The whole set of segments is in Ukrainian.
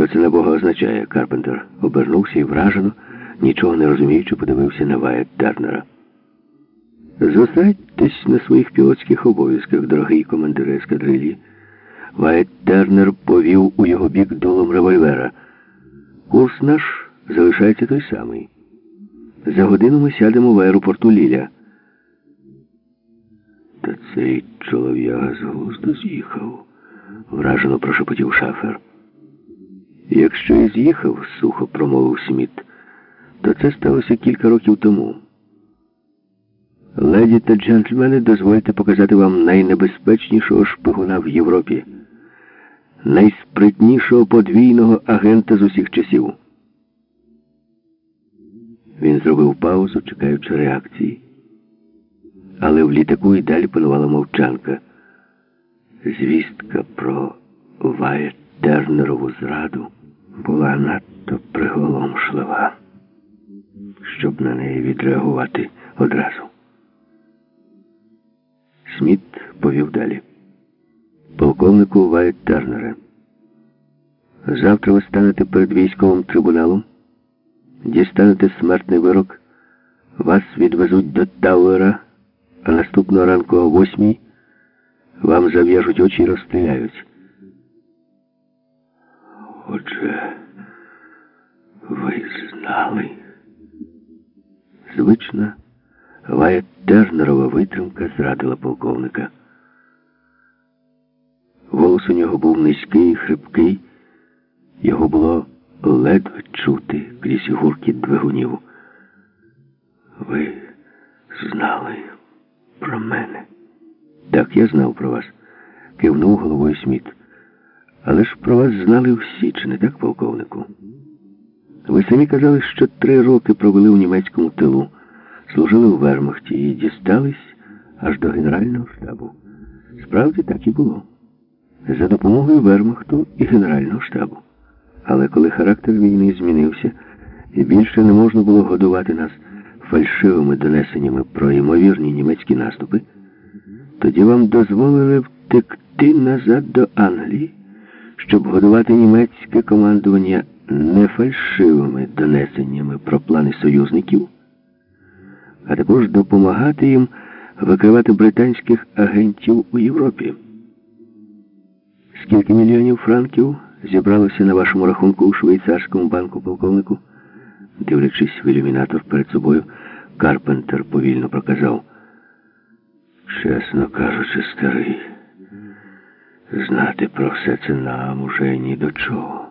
Що це на Бога означає? Карпентер обернувся і вражено, нічого не розуміючи, подивився на Вайет Тернера. Зосередьтесь на своїх пілотських обов'язках, дорогий командир ескадрилі. Вайет Тернер повів у його бік долом револьвера. Курс наш залишається той самий. За годину ми сядемо в аеропорту Ліля. Та цей чолов'яга з глузду з'їхав, вражено прошепотів шафер. Якщо і з'їхав, сухо промовив Сміт, то це сталося кілька років тому. Леді та джентльмени, дозвольте показати вам найнебезпечнішого шпигуна в Європі, найспритнішого подвійного агента з усіх часів. Він зробив паузу, чекаючи реакції. Але в літаку і далі панувала мовчанка. Звістка про Вайт Тернерову зраду була надто приголомшлива, щоб на неї відреагувати одразу. Сміт повів далі. Полковнику Вайт Тернере. Завтра ви станете перед військовим трибуналом, дістанете смертний вирок, вас відвезуть до Тауера, а наступного ранку о восьмій вам зав'яжуть очі і розстріляють. Знали. Звична Вая Тернерова витримка зрадила полковника. Голос у нього був низький, хрипкий, його було ледве чути крізь гуркіт двигунів. Ви знали про мене. Так, я знав про вас, кивнув головою Сміт. Але ж про вас знали всі, чи не так, полковнику? Ви самі казали, що три роки провели у німецькому тилу, служили у Вермахті і дістались аж до Генерального штабу. Справді так і було. За допомогою Вермахту і Генерального штабу. Але коли характер війни змінився і більше не можна було годувати нас фальшивими донесеннями про ймовірні німецькі наступи, тоді вам дозволили втекти назад до Англії, щоб годувати німецьке командування не фальшивими донесеннями про плани союзників, а також допомагати їм викривати британських агентів у Європі. Скільки мільйонів франків зібралося на вашому рахунку у швейцарському банку полковнику? Дивлячись в ілюмінатор перед собою, Карпентер повільно проказав. Чесно кажучи, старий, знати про все це нам уже ні до чого.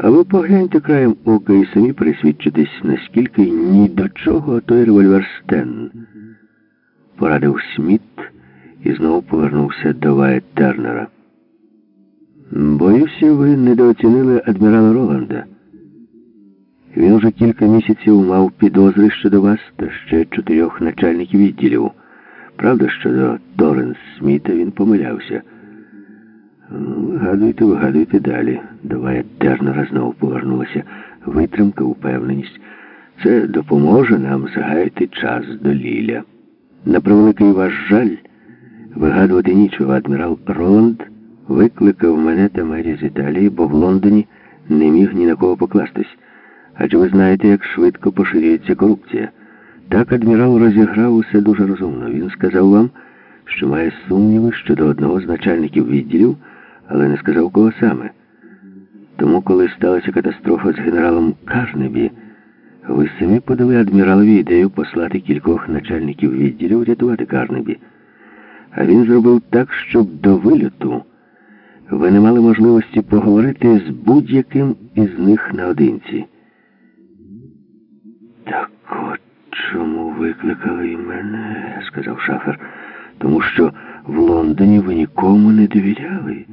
А ви погляньте краєм ока і самі присвідчитесь, наскільки ні до чого той револьвер Стен. Порадив Сміт і знову повернувся до Вайт Тернера. Боюся, ви недооцінили адмірала Роланда. Він уже кілька місяців мав підозри щодо вас та ще чотирьох начальників відділів. Правда, щодо Торренс Сміта він помилявся. Вигадуйте, вигадуйте далі. Давай Тернера знову повернулася. Витримка, упевненість. Це допоможе нам згаяти час до Ліля. На превеликий ваш жаль, вигадувати нічого, адмірал Роланд викликав мене та мері з Італії, бо в Лондоні не міг ні на кого покластись. Адже ви знаєте, як швидко поширюється корупція. Так адмірал розіграв усе дуже розумно. Він сказав вам, що має сумніви щодо одного з начальників відділів, але не сказав кого саме. Тому, коли сталася катастрофа з генералом Карнебі, ви самі подали адміралові ідею послати кількох начальників відділів рятувати Карнебі. А він зробив так, щоб до вильоту ви не мали можливості поговорити з будь-яким із них наодинці. Так от чому викликали мене, сказав шафер, тому що в Лондоні ви нікому не довіряли.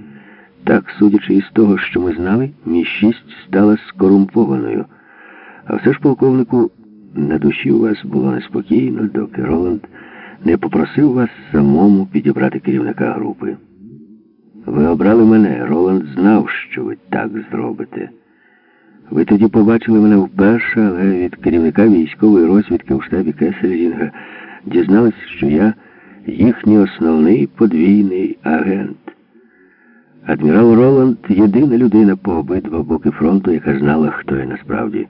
Так, судячи із того, що ми знали, мій шість стала скорумпованою. А все ж, полковнику, на душі у вас було неспокійно, доки Роланд не попросив вас самому підібрати керівника групи. Ви обрали мене. Роланд знав, що ви так зробите. Ви тоді побачили мене вперше, але від керівника військової розвідки у штабі Кесельрінга дізнались, що я їхній основний подвійний агент. Адмірал Роланд єдина людина по обидва боки фронту, яка знала, хто я насправді.